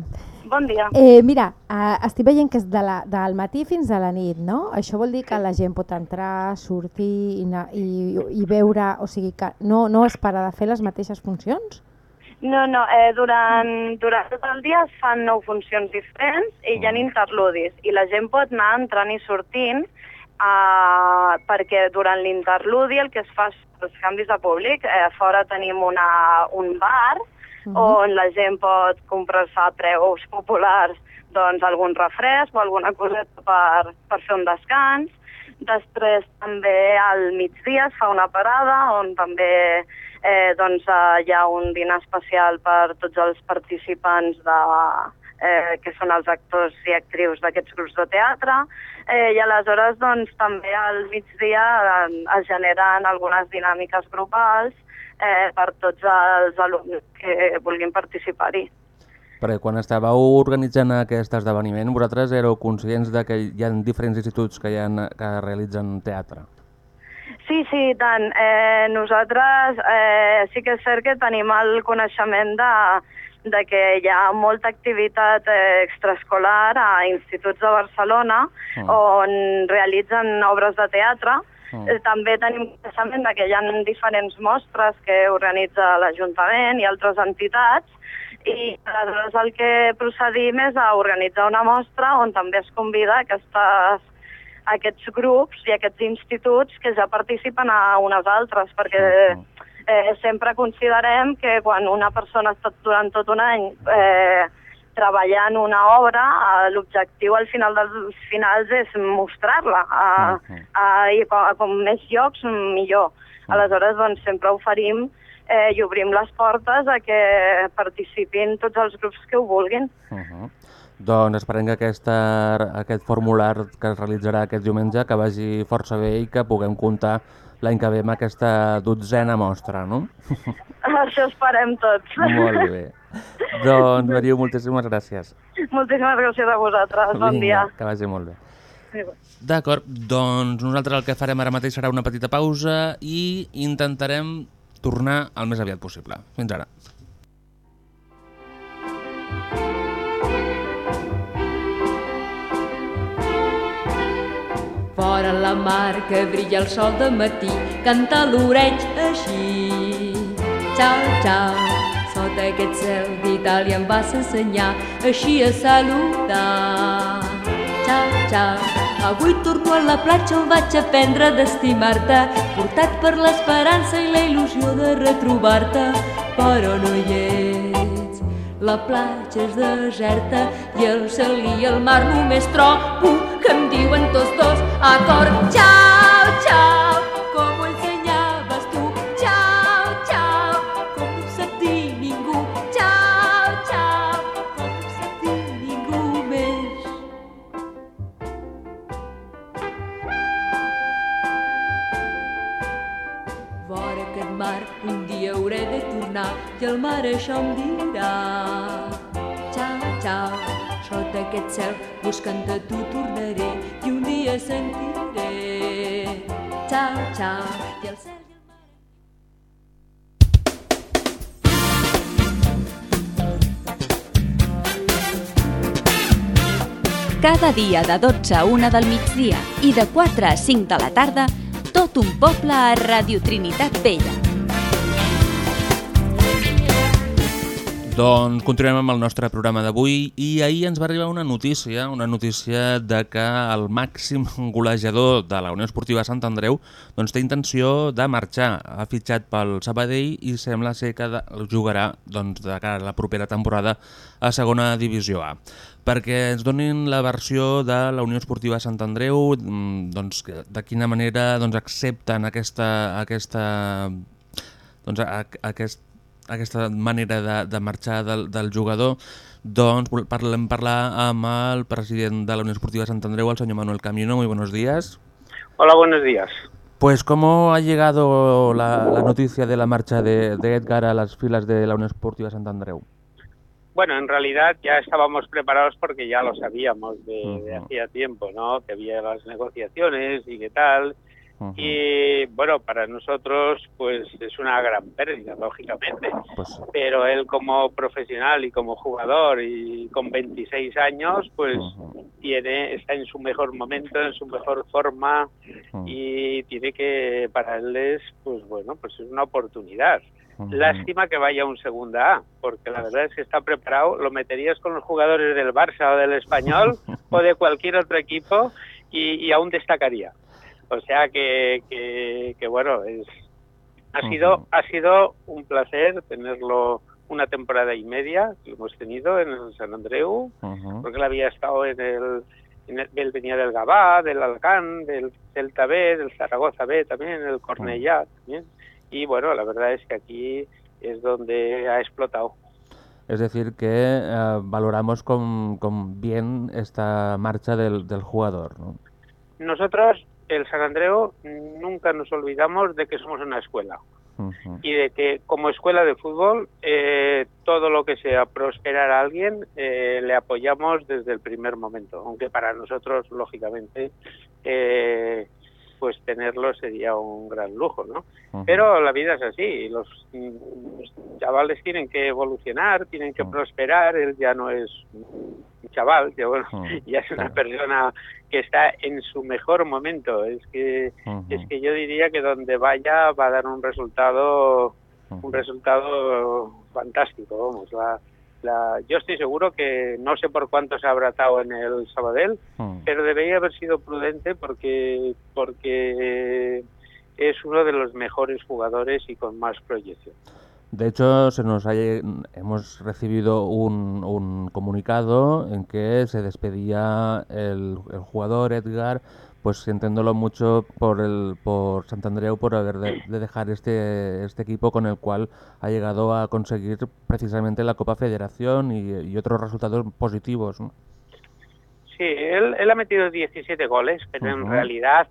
Bon dia. Eh, mira, eh, estic veient que és de la, del matí fins a la nit, no? Això vol dir que la gent pot entrar, sortir i, anar, i, i veure, o sigui que no, no es para de fer les mateixes funcions? No, no, eh, durant, durant tot el dia es fan nou funcions diferents i hi ha interludis i la gent pot anar entrant i sortint eh, perquè durant l'interludi el que es fa són els canvis de públic. Eh, fora tenim una, un bar Mhm. on la gent pot comprar-se a preus populars doncs, algun refresc o alguna coseta per, per fer un descans. Després també al migdia es fa una parada on també eh, doncs, eh, hi ha un dinar especial per tots els participants de, eh, que són els actors i actrius d'aquests grups de teatre, eh, i aleshores doncs, també al migdia eh, es generen algunes dinàmiques grupals eh, per tots els alumnes que vulguin participar-hi. Perquè quan estàveu organitzant aquest esdeveniment, vosaltres éreu conscients de que hi ha diferents instituts que, hi ha, que realitzen teatre? Sí, sí, i tant. Eh, nosaltres eh, sí que és cert que tenim el coneixement de, de que hi ha molta activitat eh, extraescolar a instituts de Barcelona Mm. on realitzen obres de teatre. Mm. Eh, també tenim coneixement que hi ha diferents mostres que organitza l'Ajuntament i altres entitats i aleshores el que procedim és a organitzar una mostra on també es convida aquestes, aquests grups i aquests instituts que ja participen a unes altres, perquè eh, sempre considerem que quan una persona ha estat durant tot un any eh, treballant una obra, eh, l'objectiu al final dels finals és mostrar-la a, a, i com, a com més llocs millor. Aleshores, doncs, sempre oferim eh, i obrim les portes a que participin tots els grups que ho vulguin. Uh -huh. Doncs esperem que aquesta, aquest formular que es realitzarà aquest diumenge que vagi força bé i que puguem comptar l'any que ve amb aquesta dotzena mostra, no? Això esperem tots. Molt bé. Doncs, Mariu, moltíssimes gràcies. Moltíssimes gràcies a vosaltres. Bon dia. que vagi molt bé. D'acord, doncs nosaltres el que farem ara mateix serà una petita pausa i intentarem tornar el més aviat possible. Fins ara. Fora la mar que brilla el sol de matí, canta l'oreig així. Ciao, ciao, sota aquest cel d'Itàlia em vas ensenyar així a saludar. Ciao, ciao, avui torno a la platja on vaig aprendre d'estimar-te, portat per l'esperança i la il·lusió de retrobar-te, però no hi ets. La platja és deserta i el cel i el mar només trobo que em diuen tots dos a cor ciao, i el mar això em dirà. Ciao, ciao, sota aquest cel buscant a tu tornaré i un dia sentiré. Ciao, ciao, i el cel Cada dia de 12 a 1 del migdia i de 4 a 5 de la tarda, tot un poble a Radio Trinitat Vella. Doncs continuem amb el nostre programa d'avui i ahir ens va arribar una notícia, una notícia de que el màxim golejador de la Unió Esportiva Sant Andreu doncs, té intenció de marxar. Ha fitxat pel Sabadell i sembla ser que jugarà doncs, de cara a la propera temporada a segona divisió A. Perquè ens donin la versió de la Unió Esportiva Sant Andreu, mm, doncs, de quina manera doncs, accepten aquesta, aquesta, doncs, a, aquest, aquesta manera de, de marxar del, del jugador, doncs parlem parlar amb el president de la Unión Esportiva Sant Andreu, el señor Manuel Camino. Muy buenos días. Hola, buenos días. Pues, ¿cómo ha llegado la, la noticia de la marcha de, de Edgar a las filas de la Unión Esportiva Sant Andreu? Bueno, en realidad ya estábamos preparados porque ya lo sabíamos de, de hacía tiempo, ¿no? Que había las negociaciones y qué tal. Y bueno, para nosotros pues es una gran pérdida, lógicamente. Pues. Pero él como profesional y como jugador y con 26 años pues tiene está en su mejor momento, en su mejor forma y tiene que para él es pues bueno, pues es una oportunidad. Lástima que vaya a un segunda A, porque la verdad es que está preparado, lo meterías con los jugadores del Barça o del Español o de cualquier otro equipo y, y aún destacaría. O sea que, que, que bueno, es, ha sido ha sido un placer tenerlo una temporada y media que lo hemos tenido en el San Andreu, porque él había estado en el, en el- él venía del Gabá, del Alcán, del Celta B, del Zaragoza B también, el Cornellá también. Y bueno, la verdad es que aquí es donde ha explotado. Es decir, que eh, valoramos con, con bien esta marcha del, del jugador. ¿no? Nosotros, el San Andreu, nunca nos olvidamos de que somos una escuela. Y de que como escuela de fútbol eh, todo lo que sea prosperar a alguien eh, le apoyamos desde el primer momento. Aunque para nosotros lógicamente eh, pues tenerlo sería un gran lujo no pero la vida es así. Y los, los chavales tienen que evolucionar tienen que prosperar. Él ya no es un chaval ya bueno ya es una persona que está en su mejor momento. Es que es que yo diría que donde vaya va a dar un resultado un resultado fantástico vamos la, la- yo estoy seguro que no sé por cuánto se habrá atado en el Sabadell pero debería haber sido prudente porque porque es uno de los mejores jugadores y con más proyección De hecho, se nos ha hemos recibido un, un comunicado en que se despedía el, el jugador Edgar, pues sintiéndolo mucho por el por Santandreu por haber de, de dejar este, este equipo con el cual ha llegado a conseguir precisamente la Copa Federación y, y otros resultados positivos. ¿no? Sí, él, él ha metido 17 goles, pero en realidad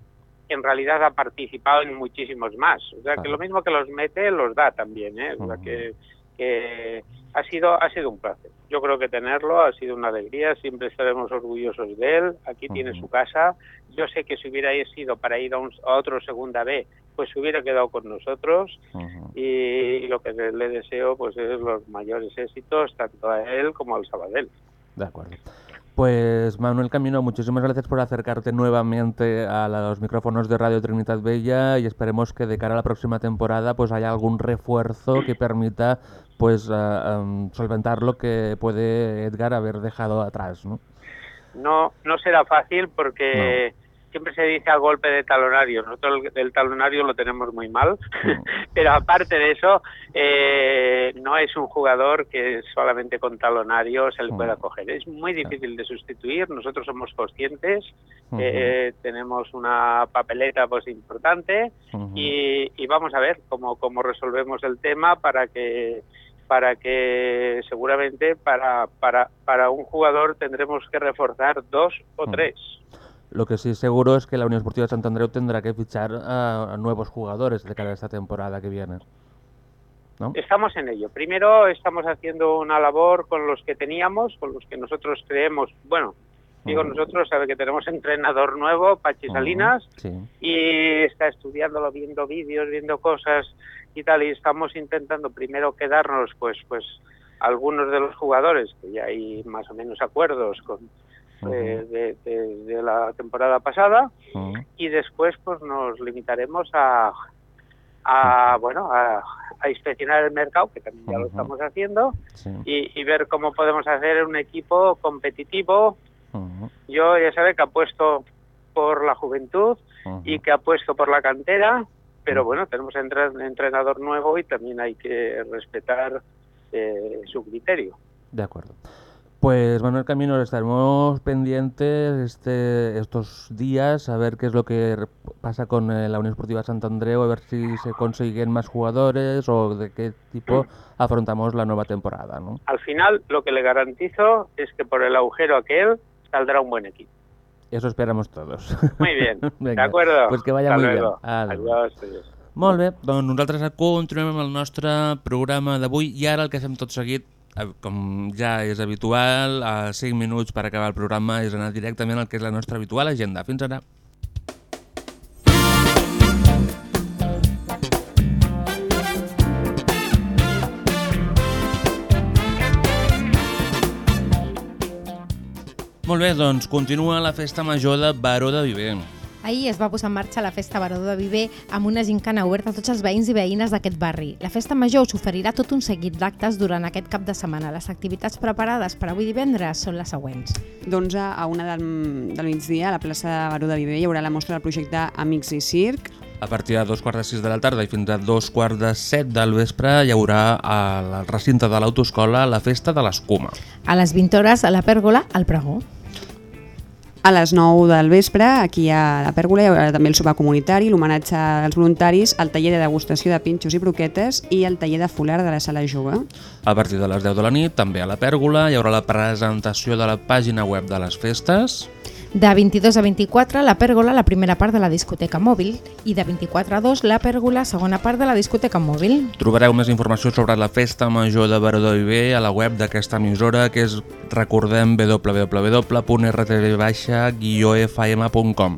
en realidad ha participado en muchísimos más. O sea, que lo mismo que los mete, los da también, ¿eh? O sea, que, que ha sido ha sido un placer. Yo creo que tenerlo ha sido una alegría, siempre estaremos orgullosos de él. Aquí tiene su casa. Yo sé que si hubiera sido para ir a, un, a otro segunda B, pues se hubiera quedado con nosotros y, y lo que le, le deseo pues es los mayores éxitos tanto a él como al Sabadell. De acuerdo. Pues Manuel Camino, muchísimas gracias por acercarte nuevamente a los micrófonos de Radio Trinidad Bella y esperemos que de cara a la próxima temporada pues haya algún refuerzo que permita pues ah, solventar lo que puede Edgar haber dejado atrás, ¿no? No, no será fácil porque siempre se dice al golpe de talonario. Nosotros el, el talonario lo tenemos muy mal, pero aparte de eso, eh, no es un jugador que solamente con talonario se le pueda coger. Es muy difícil de sustituir. Nosotros somos conscientes, eh, tenemos una papeleta pues importante y, y vamos a ver cómo, cómo resolvemos el tema para que para que seguramente para, para, para un jugador tendremos que reforzar dos o tres. Lo que sí seguro es que la Unión Esportiva de Sant Andreu tendrá que fichar a, a nuevos jugadores de cara a esta temporada que viene. ¿No? Estamos en ello. Primero estamos haciendo una labor con los que teníamos, con los que nosotros creemos, bueno, digo nosotros, sabe que tenemos entrenador nuevo, Pachi Salinas, Sí. y está estudiándolo, viendo vídeos, viendo cosas y tal, y estamos intentando primero quedarnos, pues, pues, algunos de los jugadores, que ya hay más o menos acuerdos con de, de- de la temporada pasada, y después pues nos limitaremos a, a bueno, a, a inspeccionar el mercado, que también ya lo estamos haciendo, y, y ver cómo podemos hacer un equipo competitivo. Yo ya sabe que apuesto por la juventud y que apuesto por la cantera, pero bueno, tenemos entre- entrenador nuevo y también hay que respetar eh, su criterio. De acuerdo. Pues Manuel Camino, estaremos pendientes este, estos días a ver qué es lo que pasa con eh, la Unión Esportiva Sant Andreu, a ver si se consiguen más jugadores o de qué tipo afrontamos la nueva temporada. ¿no? Al final, lo que le garantizo es que por el agujero aquel saldrá un buen equipo. Eso esperamos todos. Muy bien, de acuerdo. Pues que vaya Hasta muy luego. bien. Adiós, adiós. Molt bé, doncs nosaltres continuem amb el nostre programa d'avui i ara el que fem tot seguit, Eh, com ja és habitual, a 5 minuts per acabar el programa és anar directament al que és la nostra habitual agenda. Fins ara! Molt bé, doncs continua la festa major de Baró de Vivent. Ahir es va posar en marxa la Festa Baró de Viver amb una gincana oberta a tots els veïns i veïnes d'aquest barri. La festa major us oferirà tot un seguit d'actes durant aquest cap de setmana. Les activitats preparades per avui divendres són les següents. D'11 a 1 del, del migdia a la plaça de Baró de Viver hi haurà la mostra del projecte Amics i Circ. A partir de dos quarts de sis de la tarda i fins a dos quarts de set del vespre hi haurà al recinte de l'autoescola la festa de l'escuma. A les 20 hores a la Pèrgola, al Pregó. A les 9 del vespre, aquí a la Pèrgola, hi haurà també el sopar comunitari, l'homenatge als voluntaris, el taller de degustació de pinxos i broquetes i el taller de folar de la sala jove. A partir de les 10 de la nit, també a la Pèrgola, hi haurà la presentació de la pàgina web de les festes. De 22 a 24, la Pèrgola, la primera part de la discoteca mòbil, i de 24 a 2, la Pèrgola, segona part de la discoteca mòbil. Trobareu més informació sobre la festa major de Baró Viver a la web d'aquesta emissora, que és, recordem, www.rtv-fm.com.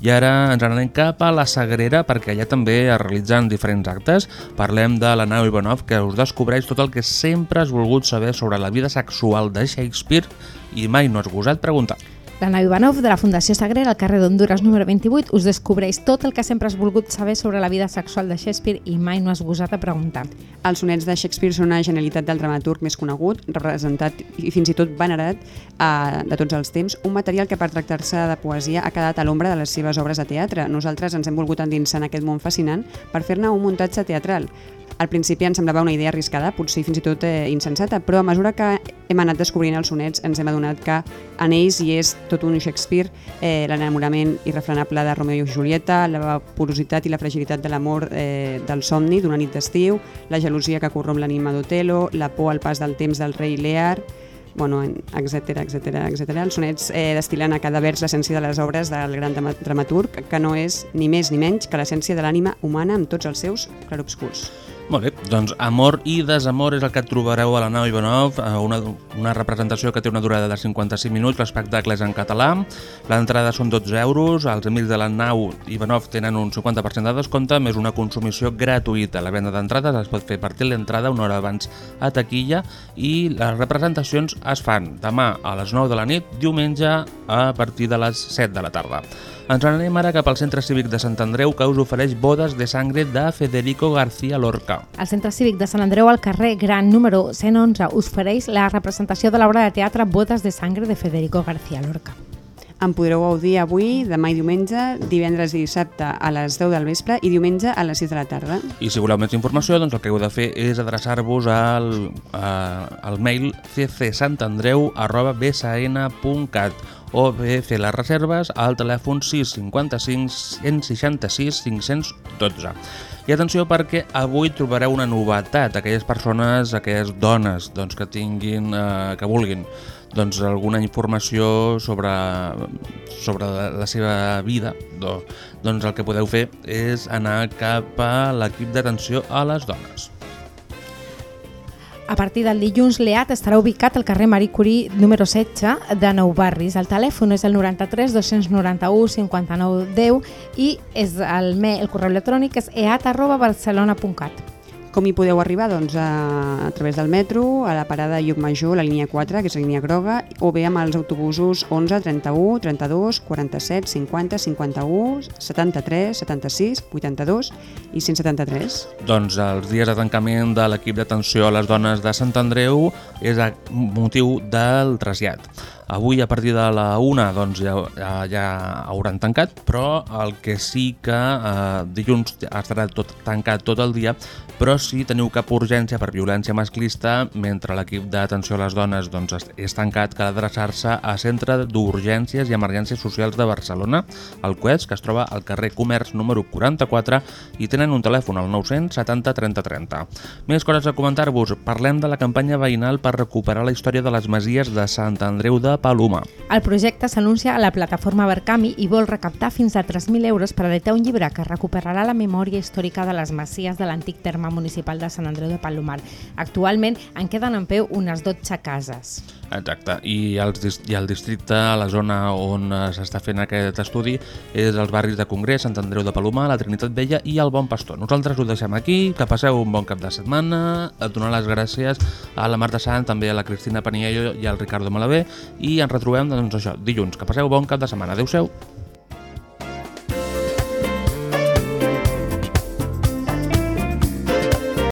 I ara ens anem cap a la Sagrera, perquè allà també es realitzen diferents actes. Parlem de la Nau Ivanov, que us descobreix tot el que sempre has volgut saber sobre la vida sexual de Shakespeare i mai no has gosat preguntar. La Nau Ivanov de la Fundació Sagrera, al carrer d'Honduras número 28, us descobreix tot el que sempre has volgut saber sobre la vida sexual de Shakespeare i mai no has gosat a preguntar. Els sonets de Shakespeare són una genialitat del dramaturg més conegut, representat i fins i tot venerat eh, de tots els temps, un material que per tractar-se de poesia ha quedat a l'ombra de les seves obres de teatre. Nosaltres ens hem volgut endinsar en aquest món fascinant per fer-ne un muntatge teatral. Al principi ens semblava una idea arriscada, potser fins i tot eh, insensata, però a mesura que hem anat descobrint els sonets ens hem adonat que en ells hi és tot un Shakespeare, eh, l'enamorament irrefrenable de Romeo i Julieta, la porositat i la fragilitat de l'amor eh, del somni d'una nit d'estiu, la gelosia que corromp l'anima d'Otelo, la por al pas del temps del rei Lear, bueno, etc etc etc. Els sonets eh, destil·len a cada vers l'essència de les obres del gran drama- dramaturg, que no és ni més ni menys que l'essència de l'ànima humana amb tots els seus clarobscurs. Molt bé, doncs Amor i Desamor és el que trobareu a la nau Ivanov, eh, una, una representació que té una durada de 55 minuts, l'espectacle és en català, l'entrada són 12 euros, els amics de la nau Ivanov tenen un 50% de descompte, més una consumició gratuïta. La venda d'entrades es pot fer de l'entrada una hora abans a taquilla i les representacions es fan demà a les 9 de la nit, diumenge a partir de les 7 de la tarda. Ens anem ara cap al Centre Cívic de Sant Andreu que us ofereix Bodes de Sangre de Federico García Lorca. El Centre Cívic de Sant Andreu al carrer Gran número 111 us ofereix la representació de l'obra de teatre Botes de Sangre de Federico García Lorca. En podreu gaudir avui, demà i diumenge, divendres i dissabte a les 10 del vespre i diumenge a les 6 de la tarda. I si voleu més informació, doncs el que heu de fer és adreçar-vos al, a, al mail ccsantandreu.bsn.cat o bé fer les reserves al telèfon 655 166 512. I atenció perquè avui trobareu una novetat, aquelles persones, aquelles dones doncs, que tinguin, eh, que vulguin doncs, alguna informació sobre, sobre la, seva vida, do, doncs el que podeu fer és anar cap a l'equip d'atenció a les dones. A partir del dilluns, l'EAT estarà ubicat al carrer Marie Curie número 16 de Nou Barris. El telèfon és el 93 291 59 10 i és el, el correu electrònic és eat.barcelona.cat. Com hi podeu arribar? Doncs a, a través del metro, a la parada Llucmajor, la línia 4, que és la línia groga, o bé amb els autobusos 11, 31, 32, 47, 50, 51, 73, 76, 82 i 173. Doncs els dies de tancament de l'equip d'atenció a les dones de Sant Andreu és a motiu del trasllat. Avui a partir de la una doncs, ja, ja, ja hauran tancat, però el que sí que eh, dilluns estarà tot tancat tot el dia, però si teniu cap urgència per violència masclista, mentre l'equip d'atenció a les dones doncs, és tancat, cal adreçar-se a Centre d'Urgències i Emergències Socials de Barcelona, el QES, que es troba al carrer Comerç número 44 i tenen un telèfon al 970 30 30. Més coses a comentar-vos. Parlem de la campanya veïnal per recuperar la història de les masies de Sant Andreu de Paloma. El projecte s'anuncia a la plataforma Verkami i vol recaptar fins a 3.000 euros per editar un llibre que recuperarà la memòria històrica de les masies de l'antic terme municipal de Sant Andreu de Palomar. Actualment en queden en peu unes 12 cases. Exacte, i, dis- i el districte, la zona on s'està fent aquest estudi és els barris de Congrés, Sant Andreu de Palomar, la Trinitat Vella i el Bon Pastor. Nosaltres ho deixem aquí, que passeu un bon cap de setmana, a donar les gràcies a la Marta Sant, també a la Cristina Paniello i al Ricardo Malavé i ens retrobem doncs, això, dilluns. Que passeu bon cap de setmana. Adéu-siau.